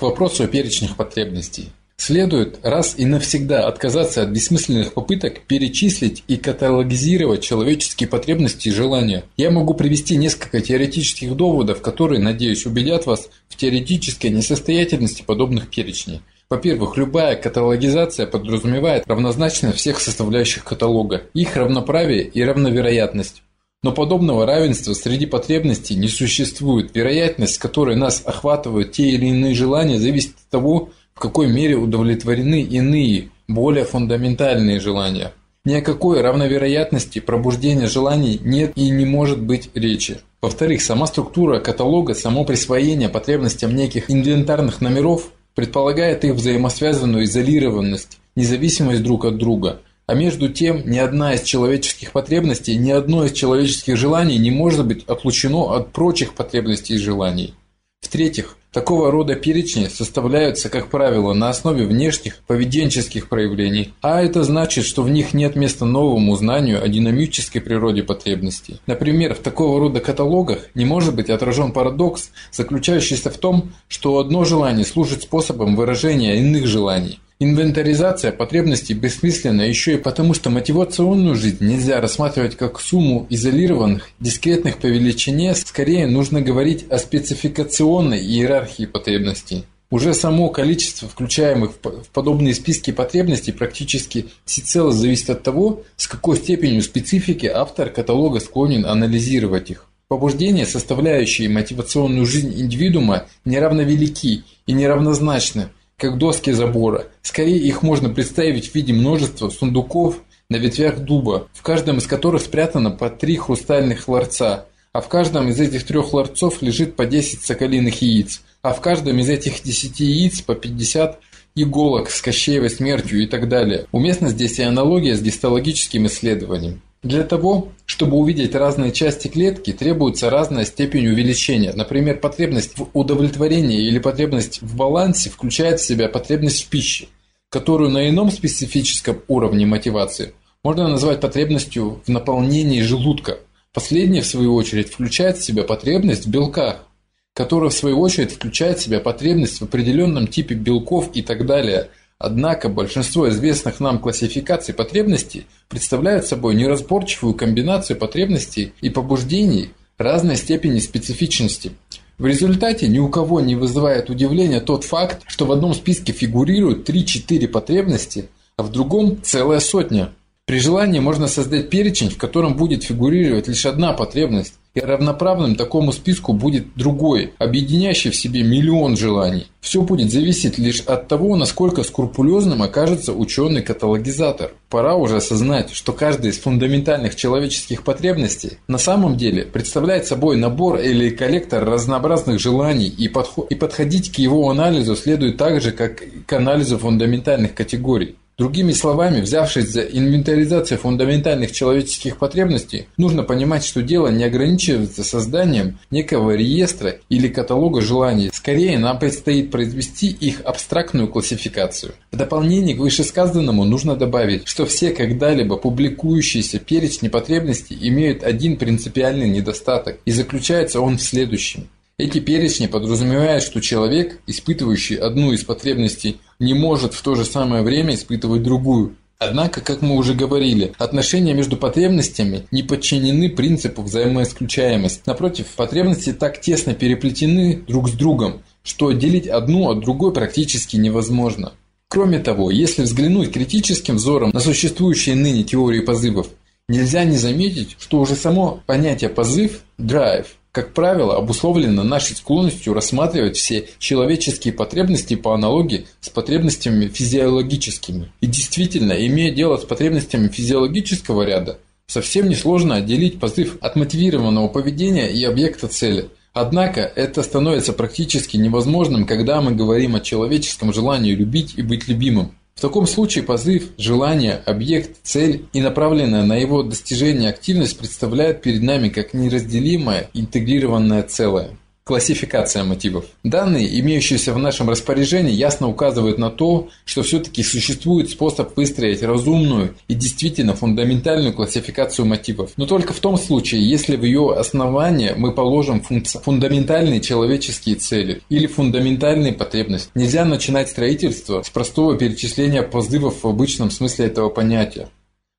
к вопросу о перечнях потребностей. Следует раз и навсегда отказаться от бессмысленных попыток перечислить и каталогизировать человеческие потребности и желания. Я могу привести несколько теоретических доводов, которые, надеюсь, убедят вас в теоретической несостоятельности подобных перечней. Во-первых, любая каталогизация подразумевает равнозначность всех составляющих каталога, их равноправие и равновероятность. Но подобного равенства среди потребностей не существует. Вероятность, которой нас охватывают те или иные желания, зависит от того, в какой мере удовлетворены иные, более фундаментальные желания. Ни о какой равновероятности пробуждения желаний нет и не может быть речи. Во-вторых, сама структура каталога, само присвоение потребностям неких инвентарных номеров предполагает их взаимосвязанную изолированность, независимость друг от друга. А между тем, ни одна из человеческих потребностей, ни одно из человеческих желаний не может быть отлучено от прочих потребностей и желаний. В-третьих, такого рода перечни составляются, как правило, на основе внешних поведенческих проявлений, а это значит, что в них нет места новому знанию о динамической природе потребностей. Например, в такого рода каталогах не может быть отражен парадокс, заключающийся в том, что одно желание служит способом выражения иных желаний – Инвентаризация потребностей бессмысленна еще и потому, что мотивационную жизнь нельзя рассматривать как сумму изолированных, дискретных по величине, скорее нужно говорить о спецификационной иерархии потребностей. Уже само количество включаемых в подобные списки потребностей практически всецело зависит от того, с какой степенью специфики автор каталога склонен анализировать их. Побуждения, составляющие мотивационную жизнь индивидуума, неравновелики и неравнозначны – как доски забора. Скорее их можно представить в виде множества сундуков на ветвях дуба, в каждом из которых спрятано по три хрустальных ларца, а в каждом из этих трех ларцов лежит по 10 соколиных яиц, а в каждом из этих 10 яиц по 50 иголок с кощеевой смертью и так далее. Уместна здесь и аналогия с гистологическим исследованием. Для того, чтобы увидеть разные части клетки, требуется разная степень увеличения. Например, потребность в удовлетворении или потребность в балансе включает в себя потребность в пище, которую на ином специфическом уровне мотивации можно назвать потребностью в наполнении желудка. Последняя, в свою очередь, включает в себя потребность в белках, которая, в свою очередь, включает в себя потребность в определенном типе белков и так далее – Однако большинство известных нам классификаций потребностей представляют собой неразборчивую комбинацию потребностей и побуждений разной степени специфичности. В результате ни у кого не вызывает удивления тот факт, что в одном списке фигурируют 3-4 потребности, а в другом целая сотня. При желании можно создать перечень, в котором будет фигурировать лишь одна потребность, и равноправным такому списку будет другой, объединяющий в себе миллион желаний. Все будет зависеть лишь от того, насколько скрупулезным окажется ученый-каталогизатор. Пора уже осознать, что каждая из фундаментальных человеческих потребностей на самом деле представляет собой набор или коллектор разнообразных желаний, и, подход, и подходить к его анализу следует так же, как к анализу фундаментальных категорий. Другими словами, взявшись за инвентаризацию фундаментальных человеческих потребностей, нужно понимать, что дело не ограничивается созданием некого реестра или каталога желаний. Скорее, нам предстоит произвести их абстрактную классификацию. В дополнение к вышесказанному нужно добавить, что все когда-либо публикующиеся перечни потребностей имеют один принципиальный недостаток, и заключается он в следующем. Эти перечни подразумевают, что человек, испытывающий одну из потребностей, не может в то же самое время испытывать другую. Однако, как мы уже говорили, отношения между потребностями не подчинены принципу взаимоисключаемости. Напротив, потребности так тесно переплетены друг с другом, что отделить одну от другой практически невозможно. Кроме того, если взглянуть критическим взором на существующие ныне теории позывов, нельзя не заметить, что уже само понятие «позыв» – «драйв» как правило, обусловлено нашей склонностью рассматривать все человеческие потребности по аналогии с потребностями физиологическими. И действительно, имея дело с потребностями физиологического ряда, совсем несложно отделить позыв от мотивированного поведения и объекта цели. Однако это становится практически невозможным, когда мы говорим о человеческом желании любить и быть любимым. В таком случае позыв, желание, объект, цель и направленная на его достижение активность представляют перед нами как неразделимое, интегрированное целое. Классификация мотивов. Данные, имеющиеся в нашем распоряжении, ясно указывают на то, что все-таки существует способ выстроить разумную и действительно фундаментальную классификацию мотивов. Но только в том случае, если в ее основание мы положим фундаментальные человеческие цели или фундаментальные потребности. Нельзя начинать строительство с простого перечисления позывов в обычном смысле этого понятия.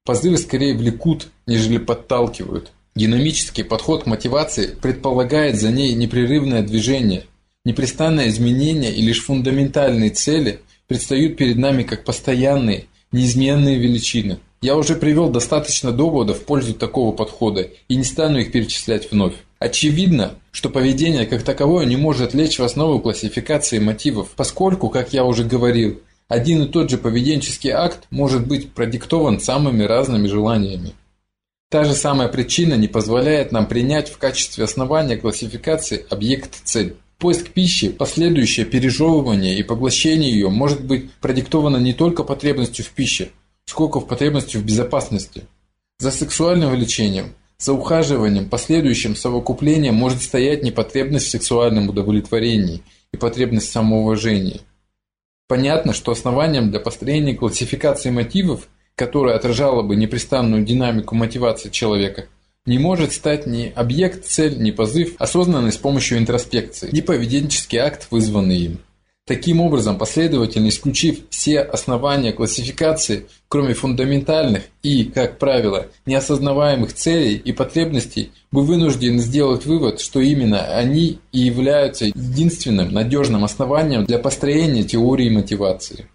Позывы скорее влекут, нежели подталкивают. Динамический подход к мотивации предполагает за ней непрерывное движение. Непрестанное изменение и лишь фундаментальные цели предстают перед нами как постоянные, неизменные величины. Я уже привел достаточно доводов в пользу такого подхода и не стану их перечислять вновь. Очевидно, что поведение как таковое не может лечь в основу классификации мотивов, поскольку, как я уже говорил, один и тот же поведенческий акт может быть продиктован самыми разными желаниями. Та же самая причина не позволяет нам принять в качестве основания классификации объект-цель. Поиск пищи, последующее пережевывание и поглощение ее может быть продиктовано не только потребностью в пище, сколько в потребностью в безопасности. За сексуальным влечением, за ухаживанием, последующим совокуплением может стоять не потребность в сексуальном удовлетворении и потребность в самоуважении. Понятно, что основанием для построения классификации мотивов – которая отражала бы непрестанную динамику мотивации человека, не может стать ни объект, цель, ни позыв, осознанный с помощью интроспекции, ни поведенческий акт, вызванный им. Таким образом, последовательно исключив все основания классификации, кроме фундаментальных и, как правило, неосознаваемых целей и потребностей, мы вынуждены сделать вывод, что именно они и являются единственным надежным основанием для построения теории мотивации.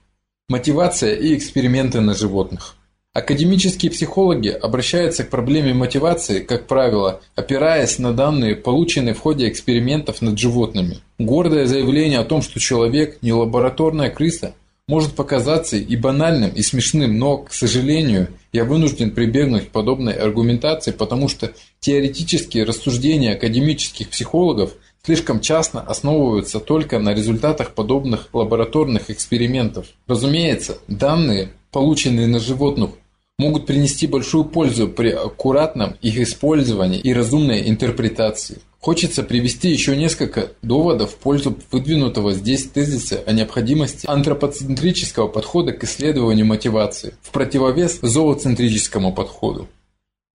Мотивация и эксперименты на животных. Академические психологи обращаются к проблеме мотивации, как правило, опираясь на данные, полученные в ходе экспериментов над животными. Гордое заявление о том, что человек не лабораторная крыса, может показаться и банальным, и смешным, но, к сожалению, я вынужден прибегнуть к подобной аргументации, потому что теоретические рассуждения академических психологов – слишком часто основываются только на результатах подобных лабораторных экспериментов. Разумеется, данные, полученные на животных, могут принести большую пользу при аккуратном их использовании и разумной интерпретации. Хочется привести еще несколько доводов в пользу выдвинутого здесь тезиса о необходимости антропоцентрического подхода к исследованию мотивации, в противовес зооцентрическому подходу.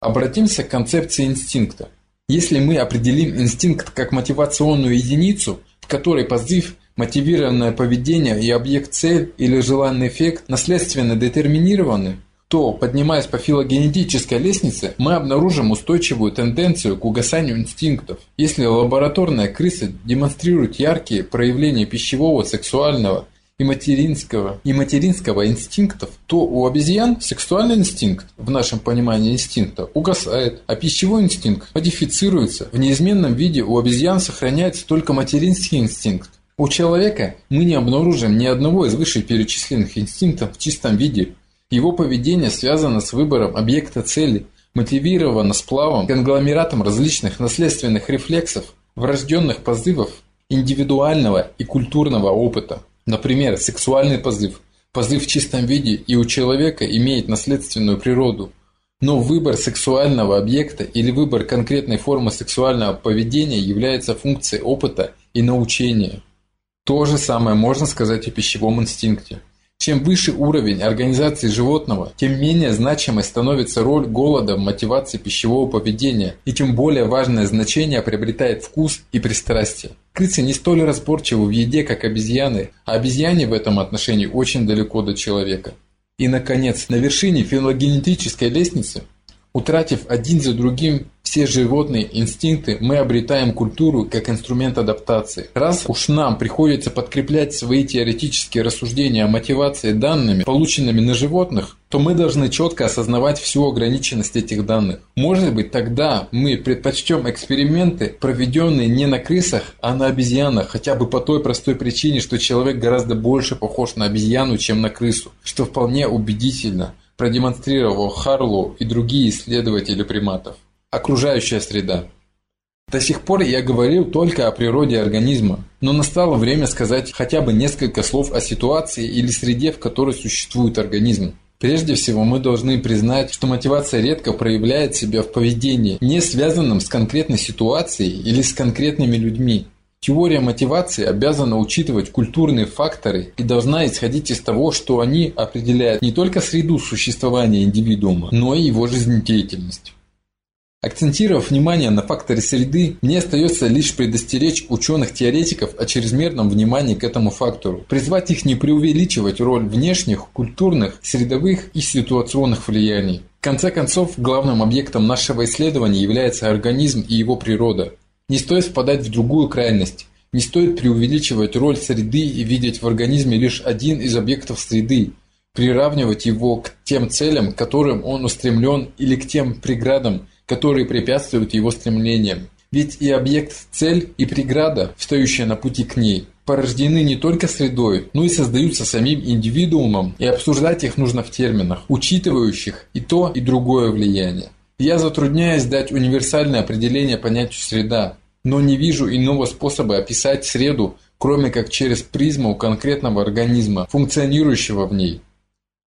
Обратимся к концепции инстинкта. Если мы определим инстинкт как мотивационную единицу, в которой позыв, мотивированное поведение и объект-цель или желанный эффект наследственно детерминированы, то, поднимаясь по филогенетической лестнице, мы обнаружим устойчивую тенденцию к угасанию инстинктов. Если лабораторная крыса демонстрирует яркие проявления пищевого, сексуального и материнского, и материнского инстинктов, то у обезьян сексуальный инстинкт, в нашем понимании инстинкта, угасает, а пищевой инстинкт модифицируется. В неизменном виде у обезьян сохраняется только материнский инстинкт. У человека мы не обнаружим ни одного из вышеперечисленных инстинктов в чистом виде. Его поведение связано с выбором объекта цели, мотивировано сплавом, конгломератом различных наследственных рефлексов, врожденных позывов, индивидуального и культурного опыта. Например, сексуальный позыв. Позыв в чистом виде и у человека имеет наследственную природу. Но выбор сексуального объекта или выбор конкретной формы сексуального поведения является функцией опыта и научения. То же самое можно сказать о пищевом инстинкте. Чем выше уровень организации животного, тем менее значимой становится роль голода в мотивации пищевого поведения, и тем более важное значение приобретает вкус и пристрастие. Крысы не столь разборчивы в еде, как обезьяны, а обезьяне в этом отношении очень далеко до человека. И, наконец, на вершине филогенетической лестницы Утратив один за другим все животные инстинкты, мы обретаем культуру как инструмент адаптации. Раз уж нам приходится подкреплять свои теоретические рассуждения о мотивации данными, полученными на животных, то мы должны четко осознавать всю ограниченность этих данных. Может быть, тогда мы предпочтем эксперименты, проведенные не на крысах, а на обезьянах, хотя бы по той простой причине, что человек гораздо больше похож на обезьяну, чем на крысу, что вполне убедительно – продемонстрировал Харлоу и другие исследователи приматов. Окружающая среда. До сих пор я говорил только о природе организма, но настало время сказать хотя бы несколько слов о ситуации или среде, в которой существует организм. Прежде всего, мы должны признать, что мотивация редко проявляет себя в поведении, не связанном с конкретной ситуацией или с конкретными людьми. Теория мотивации обязана учитывать культурные факторы и должна исходить из того, что они определяют не только среду существования индивидуума, но и его жизнедеятельность. Акцентировав внимание на факторе среды, мне остается лишь предостеречь ученых-теоретиков о чрезмерном внимании к этому фактору, призвать их не преувеличивать роль внешних, культурных, средовых и ситуационных влияний. В конце концов, главным объектом нашего исследования является организм и его природа. Не стоит впадать в другую крайность. Не стоит преувеличивать роль среды и видеть в организме лишь один из объектов среды, приравнивать его к тем целям, к которым он устремлен, или к тем преградам, которые препятствуют его стремлениям. Ведь и объект – цель, и преграда, встающая на пути к ней, порождены не только средой, но и создаются самим индивидуумом, и обсуждать их нужно в терминах, учитывающих и то, и другое влияние. Я затрудняюсь дать универсальное определение понятию «среда», но не вижу иного способа описать среду, кроме как через призму конкретного организма, функционирующего в ней.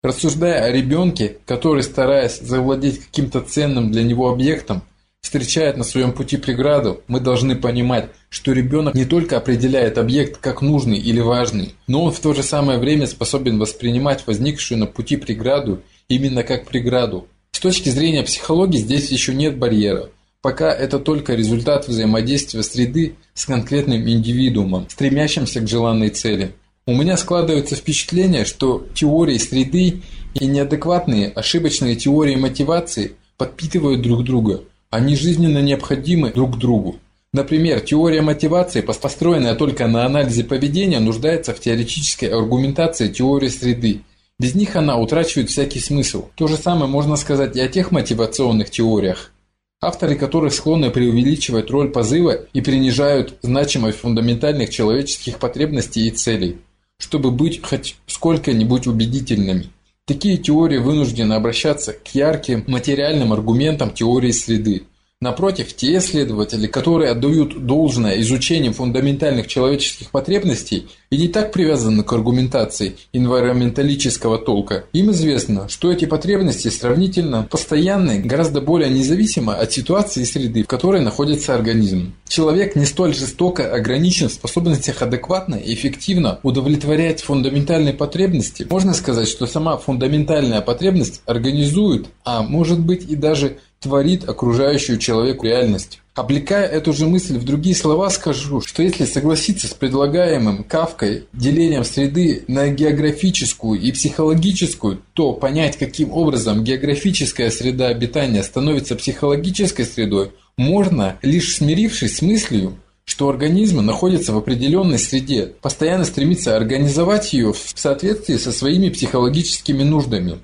Рассуждая о ребенке, который, стараясь завладеть каким-то ценным для него объектом, встречает на своем пути преграду, мы должны понимать, что ребенок не только определяет объект как нужный или важный, но он в то же самое время способен воспринимать возникшую на пути преграду именно как преграду. С точки зрения психологии здесь еще нет барьера, пока это только результат взаимодействия среды с конкретным индивидуумом, стремящимся к желанной цели. У меня складывается впечатление, что теории среды и неадекватные, ошибочные теории мотивации подпитывают друг друга. Они жизненно необходимы друг другу. Например, теория мотивации, построенная только на анализе поведения, нуждается в теоретической аргументации теории среды. Без них она утрачивает всякий смысл. То же самое можно сказать и о тех мотивационных теориях, авторы которых склонны преувеличивать роль позыва и принижают значимость фундаментальных человеческих потребностей и целей чтобы быть хоть сколько-нибудь убедительными. Такие теории вынуждены обращаться к ярким материальным аргументам теории среды, Напротив, те исследователи, которые отдают должное изучению фундаментальных человеческих потребностей и не так привязаны к аргументации энвайроменталического толка, им известно, что эти потребности сравнительно постоянны, гораздо более независимо от ситуации и среды, в которой находится организм. Человек не столь жестоко ограничен в способностях адекватно и эффективно удовлетворять фундаментальные потребности. Можно сказать, что сама фундаментальная потребность организует, а может быть и даже творит окружающую человеку реальность. Облекая эту же мысль в другие слова, скажу, что если согласиться с предлагаемым Кавкой делением среды на географическую и психологическую, то понять, каким образом географическая среда обитания становится психологической средой, можно, лишь смирившись с мыслью, что организм находится в определенной среде, постоянно стремится организовать ее в соответствии со своими психологическими нуждами.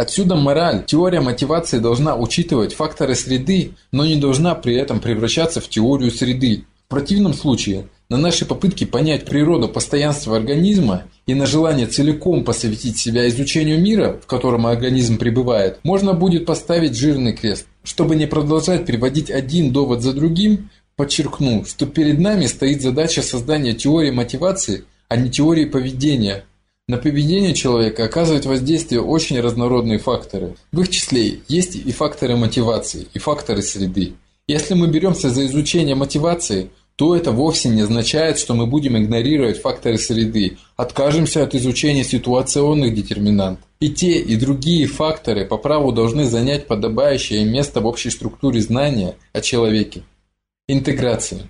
Отсюда мораль. Теория мотивации должна учитывать факторы среды, но не должна при этом превращаться в теорию среды. В противном случае на наши попытки понять природу постоянства организма и на желание целиком посвятить себя изучению мира, в котором организм пребывает, можно будет поставить жирный крест. Чтобы не продолжать приводить один довод за другим, подчеркну, что перед нами стоит задача создания теории мотивации, а не теории поведения – на поведение человека оказывают воздействие очень разнородные факторы. В их числе есть и факторы мотивации, и факторы среды. Если мы беремся за изучение мотивации, то это вовсе не означает, что мы будем игнорировать факторы среды, откажемся от изучения ситуационных детерминантов. И те, и другие факторы по праву должны занять подобающее место в общей структуре знания о человеке. Интеграция.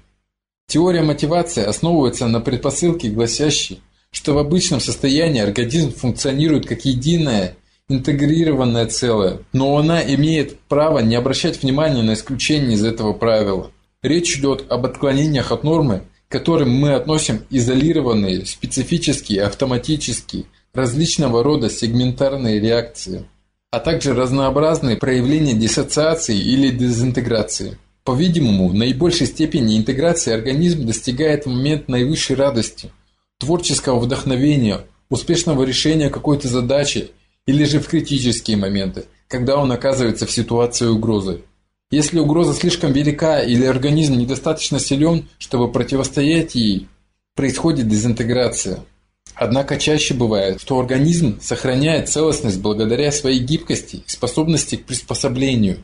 Теория мотивации основывается на предпосылке, гласящей, что в обычном состоянии организм функционирует как единое, интегрированное целое, но она имеет право не обращать внимания на исключения из этого правила. Речь идет об отклонениях от нормы, к которым мы относим изолированные, специфические, автоматические, различного рода сегментарные реакции, а также разнообразные проявления диссоциации или дезинтеграции. По-видимому, в наибольшей степени интеграции организм достигает в момент наивысшей радости – творческого вдохновения, успешного решения какой-то задачи или же в критические моменты, когда он оказывается в ситуации угрозы. Если угроза слишком велика или организм недостаточно силен, чтобы противостоять ей, происходит дезинтеграция. Однако чаще бывает, что организм сохраняет целостность благодаря своей гибкости и способности к приспособлению.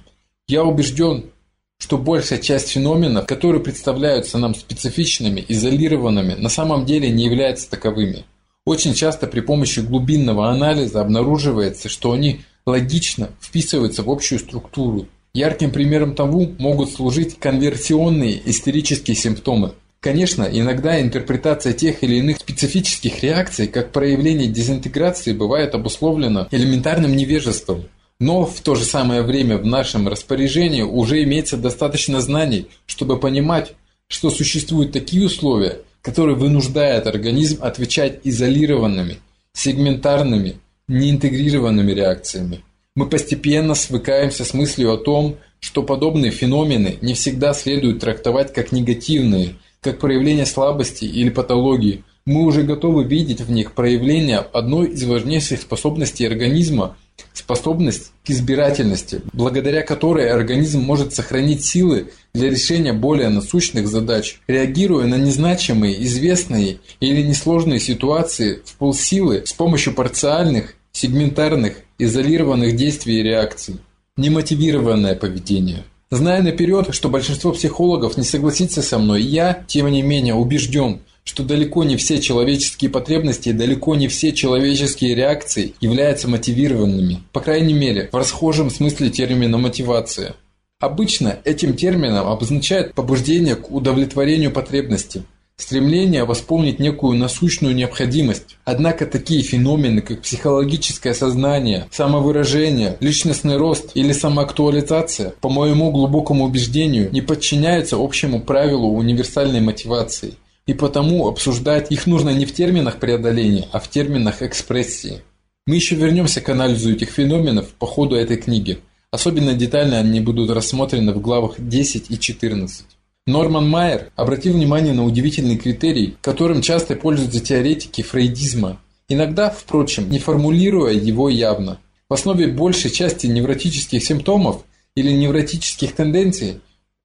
Я убежден, что большая часть феноменов, которые представляются нам специфичными, изолированными, на самом деле не являются таковыми. Очень часто при помощи глубинного анализа обнаруживается, что они логично вписываются в общую структуру. Ярким примером тому могут служить конверсионные истерические симптомы. Конечно, иногда интерпретация тех или иных специфических реакций как проявление дезинтеграции бывает обусловлена элементарным невежеством. Но в то же самое время в нашем распоряжении уже имеется достаточно знаний, чтобы понимать, что существуют такие условия, которые вынуждают организм отвечать изолированными, сегментарными, неинтегрированными реакциями. Мы постепенно свыкаемся с мыслью о том, что подобные феномены не всегда следует трактовать как негативные, как проявление слабости или патологии. Мы уже готовы видеть в них проявление одной из важнейших способностей организма – Способность к избирательности, благодаря которой организм может сохранить силы для решения более насущных задач, реагируя на незначимые, известные или несложные ситуации в полсилы с помощью парциальных, сегментарных, изолированных действий и реакций. Немотивированное поведение. Зная наперед, что большинство психологов не согласится со мной, я, тем не менее, убежден, что далеко не все человеческие потребности и далеко не все человеческие реакции являются мотивированными, по крайней мере, в расхожем смысле термина «мотивация». Обычно этим термином обозначают побуждение к удовлетворению потребности, стремление восполнить некую насущную необходимость. Однако такие феномены, как психологическое сознание, самовыражение, личностный рост или самоактуализация, по моему глубокому убеждению, не подчиняются общему правилу универсальной мотивации – и потому обсуждать их нужно не в терминах преодоления, а в терминах экспрессии. Мы еще вернемся к анализу этих феноменов по ходу этой книги. Особенно детально они будут рассмотрены в главах 10 и 14. Норман Майер обратил внимание на удивительный критерий, которым часто пользуются теоретики фрейдизма, иногда, впрочем, не формулируя его явно. В основе большей части невротических симптомов или невротических тенденций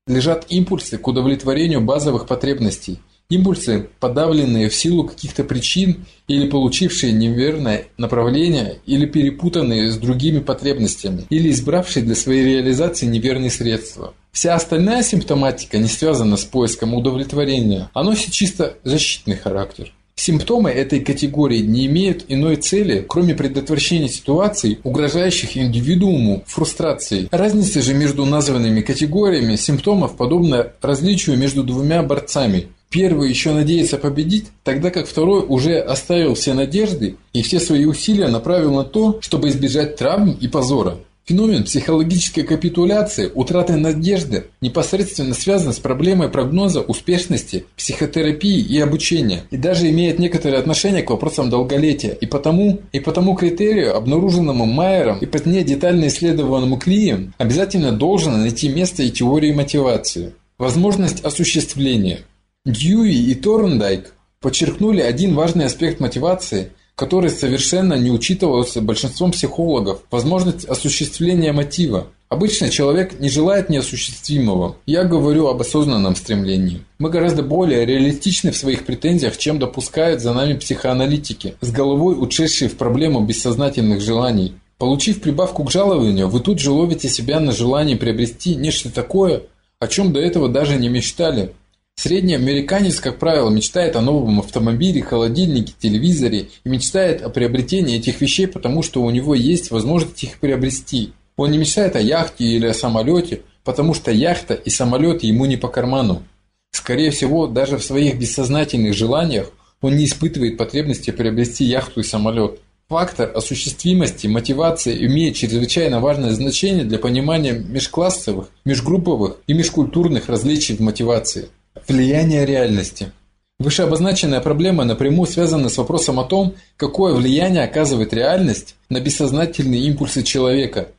лежат импульсы к удовлетворению базовых потребностей – Импульсы, подавленные в силу каких-то причин или получившие неверное направление, или перепутанные с другими потребностями, или избравшие для своей реализации неверные средства. Вся остальная симптоматика не связана с поиском удовлетворения, а носит чисто защитный характер. Симптомы этой категории не имеют иной цели, кроме предотвращения ситуаций, угрожающих индивидууму фрустрацией. Разница же между названными категориями симптомов подобна различию между двумя борцами – Первый еще надеется победить, тогда как второй уже оставил все надежды и все свои усилия направил на то, чтобы избежать травм и позора. Феномен психологической капитуляции, утраты надежды непосредственно связан с проблемой прогноза успешности, психотерапии и обучения, и даже имеет некоторое отношение к вопросам долголетия, и потому, и потому критерию, обнаруженному Майером и позднее детально исследованному Клием, обязательно должно найти место и теории мотивации. Возможность осуществления – Дьюи и Торндайк подчеркнули один важный аспект мотивации, который совершенно не учитывался большинством психологов – возможность осуществления мотива. Обычно человек не желает неосуществимого. Я говорю об осознанном стремлении. Мы гораздо более реалистичны в своих претензиях, чем допускают за нами психоаналитики, с головой ушедшие в проблему бессознательных желаний. Получив прибавку к жалованию, вы тут же ловите себя на желании приобрести нечто такое, о чем до этого даже не мечтали. Средний американец, как правило, мечтает о новом автомобиле, холодильнике, телевизоре и мечтает о приобретении этих вещей, потому что у него есть возможность их приобрести. Он не мечтает о яхте или о самолете, потому что яхта и самолет ему не по карману. Скорее всего, даже в своих бессознательных желаниях он не испытывает потребности приобрести яхту и самолет. Фактор осуществимости мотивации имеет чрезвычайно важное значение для понимания межклассовых, межгрупповых и межкультурных различий в мотивации. Влияние реальности. Вышеобозначенная проблема напрямую связана с вопросом о том, какое влияние оказывает реальность на бессознательные импульсы человека.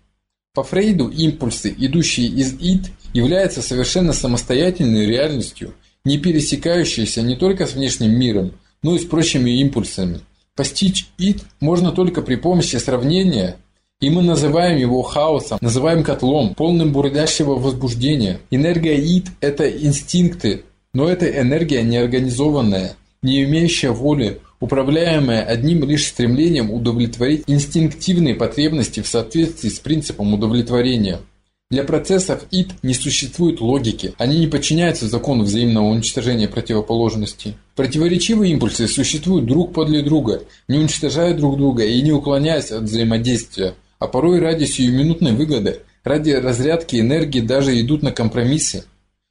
По Фрейду импульсы, идущие из ид, являются совершенно самостоятельной реальностью, не пересекающейся не только с внешним миром, но и с прочими импульсами. Постичь ид можно только при помощи сравнения и мы называем его хаосом, называем котлом, полным бурлящего возбуждения. Энергия ид – это инстинкты, но это энергия неорганизованная, не имеющая воли, управляемая одним лишь стремлением удовлетворить инстинктивные потребности в соответствии с принципом удовлетворения. Для процессов id не существует логики, они не подчиняются закону взаимного уничтожения противоположностей. Противоречивые импульсы существуют друг подле друга, не уничтожая друг друга и не уклоняясь от взаимодействия, а порой ради сиюминутной выгоды, ради разрядки энергии даже идут на компромиссы,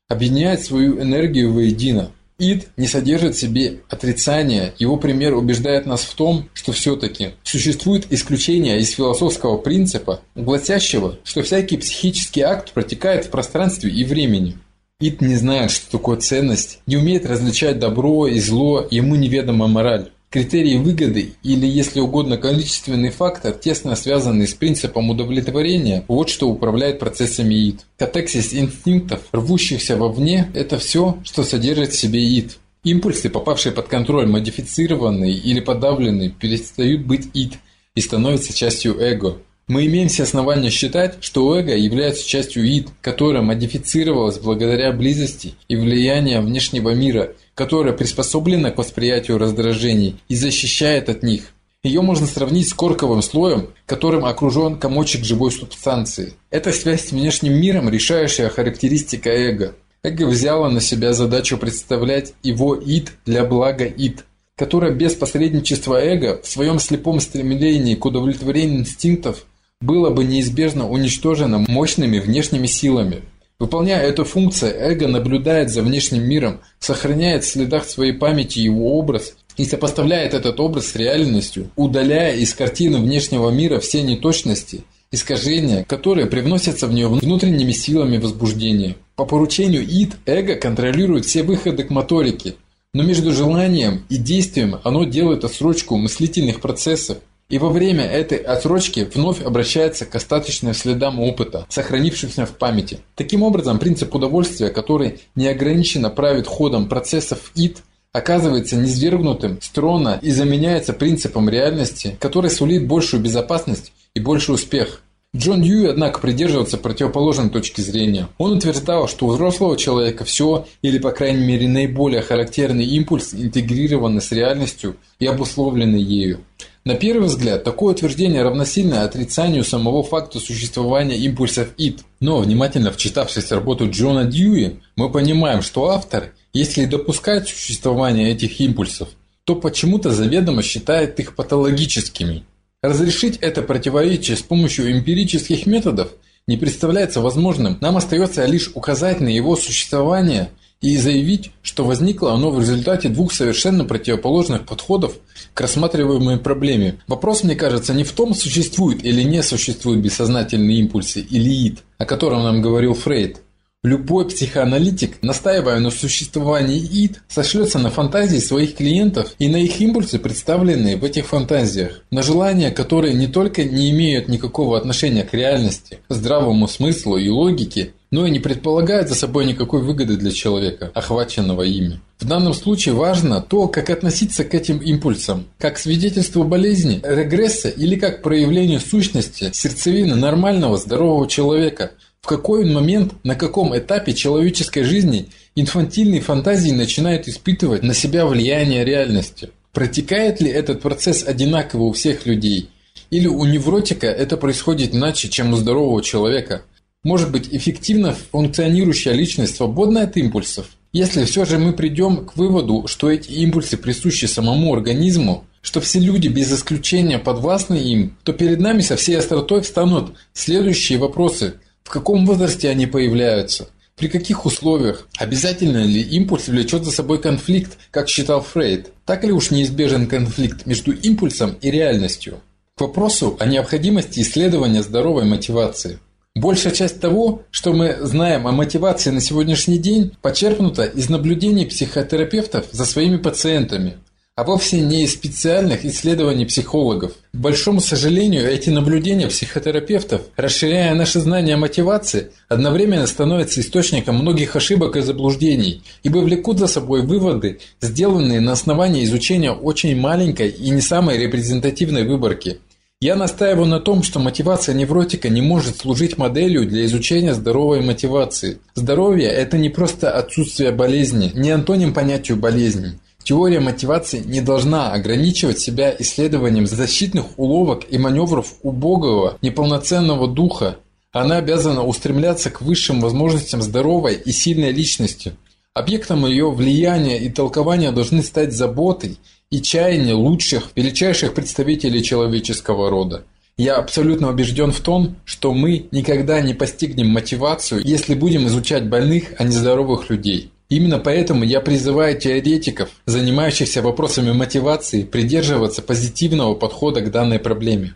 объединяют свою энергию воедино. Ид не содержит в себе отрицания, его пример убеждает нас в том, что все-таки существует исключение из философского принципа, гласящего, что всякий психический акт протекает в пространстве и времени. Ид не знает, что такое ценность, не умеет различать добро и зло, ему неведома мораль. Критерий выгоды или, если угодно, количественный фактор, тесно связанный с принципом удовлетворения, вот что управляет процессами ид. Катексис инстинктов, рвущихся вовне, это все, что содержит в себе ид. Импульсы, попавшие под контроль, модифицированные или подавленные, перестают быть ид и становятся частью эго. Мы имеем все основания считать, что эго является частью ид, которая модифицировалась благодаря близости и влиянию внешнего мира, которая приспособлена к восприятию раздражений и защищает от них. Ее можно сравнить с корковым слоем, которым окружен комочек живой субстанции. Это связь с внешним миром, решающая характеристика эго. Эго взяло на себя задачу представлять его ид для блага ид, которое без посредничества эго в своем слепом стремлении к удовлетворению инстинктов было бы неизбежно уничтожено мощными внешними силами. Выполняя эту функцию, эго наблюдает за внешним миром, сохраняет в следах своей памяти его образ и сопоставляет этот образ с реальностью, удаляя из картины внешнего мира все неточности, искажения, которые привносятся в нее внутренними силами возбуждения. По поручению ид эго контролирует все выходы к моторике, но между желанием и действием оно делает отсрочку мыслительных процессов, и во время этой отсрочки вновь обращается к остаточным следам опыта, сохранившихся в памяти. Таким образом, принцип удовольствия, который неограниченно правит ходом процессов ид, оказывается низвергнутым с трона и заменяется принципом реальности, который сулит большую безопасность и больший успех. Джон Дьюи, однако, придерживался противоположной точки зрения. Он утверждал, что у взрослого человека все, или по крайней мере наиболее характерный импульс, интегрированы с реальностью и обусловлены ею. На первый взгляд, такое утверждение равносильно отрицанию самого факта существования импульсов id. Но, внимательно вчитавшись в работу Джона Дьюи, мы понимаем, что автор, если допускает существование этих импульсов, то почему-то заведомо считает их патологическими. Разрешить это противоречие с помощью эмпирических методов не представляется возможным. Нам остается лишь указать на его существование и заявить, что возникло оно в результате двух совершенно противоположных подходов к рассматриваемой проблеме. Вопрос, мне кажется, не в том, существуют или не существуют бессознательные импульсы или ид, о котором нам говорил Фрейд. Любой психоаналитик, настаивая на существовании ид, сошлется на фантазии своих клиентов и на их импульсы, представленные в этих фантазиях, на желания, которые не только не имеют никакого отношения к реальности, здравому смыслу и логике, но и не предполагают за собой никакой выгоды для человека, охваченного ими. В данном случае важно то, как относиться к этим импульсам, как к свидетельству болезни, регресса или как к проявлению сущности, сердцевины нормального, здорового человека – в какой момент, на каком этапе человеческой жизни инфантильные фантазии начинают испытывать на себя влияние реальности? Протекает ли этот процесс одинаково у всех людей? Или у невротика это происходит иначе, чем у здорового человека? Может быть, эффективно функционирующая личность свободна от импульсов? Если все же мы придем к выводу, что эти импульсы присущи самому организму, что все люди без исключения подвластны им, то перед нами со всей остротой встанут следующие вопросы – каком возрасте они появляются? При каких условиях? Обязательно ли импульс влечет за собой конфликт, как считал Фрейд? Так ли уж неизбежен конфликт между импульсом и реальностью? К вопросу о необходимости исследования здоровой мотивации. Большая часть того, что мы знаем о мотивации на сегодняшний день, почерпнута из наблюдений психотерапевтов за своими пациентами – а вовсе не из специальных исследований психологов. К большому сожалению, эти наблюдения психотерапевтов, расширяя наши знания о мотивации, одновременно становятся источником многих ошибок и заблуждений, ибо влекут за собой выводы, сделанные на основании изучения очень маленькой и не самой репрезентативной выборки. Я настаиваю на том, что мотивация невротика не может служить моделью для изучения здоровой мотивации. Здоровье – это не просто отсутствие болезни, не антоним понятию болезни. Теория мотивации не должна ограничивать себя исследованием защитных уловок и маневров убогого, неполноценного духа. Она обязана устремляться к высшим возможностям здоровой и сильной личности. Объектом ее влияния и толкования должны стать заботой и чаяние лучших, величайших представителей человеческого рода. Я абсолютно убежден в том, что мы никогда не постигнем мотивацию, если будем изучать больных, а не здоровых людей. Именно поэтому я призываю теоретиков, занимающихся вопросами мотивации, придерживаться позитивного подхода к данной проблеме.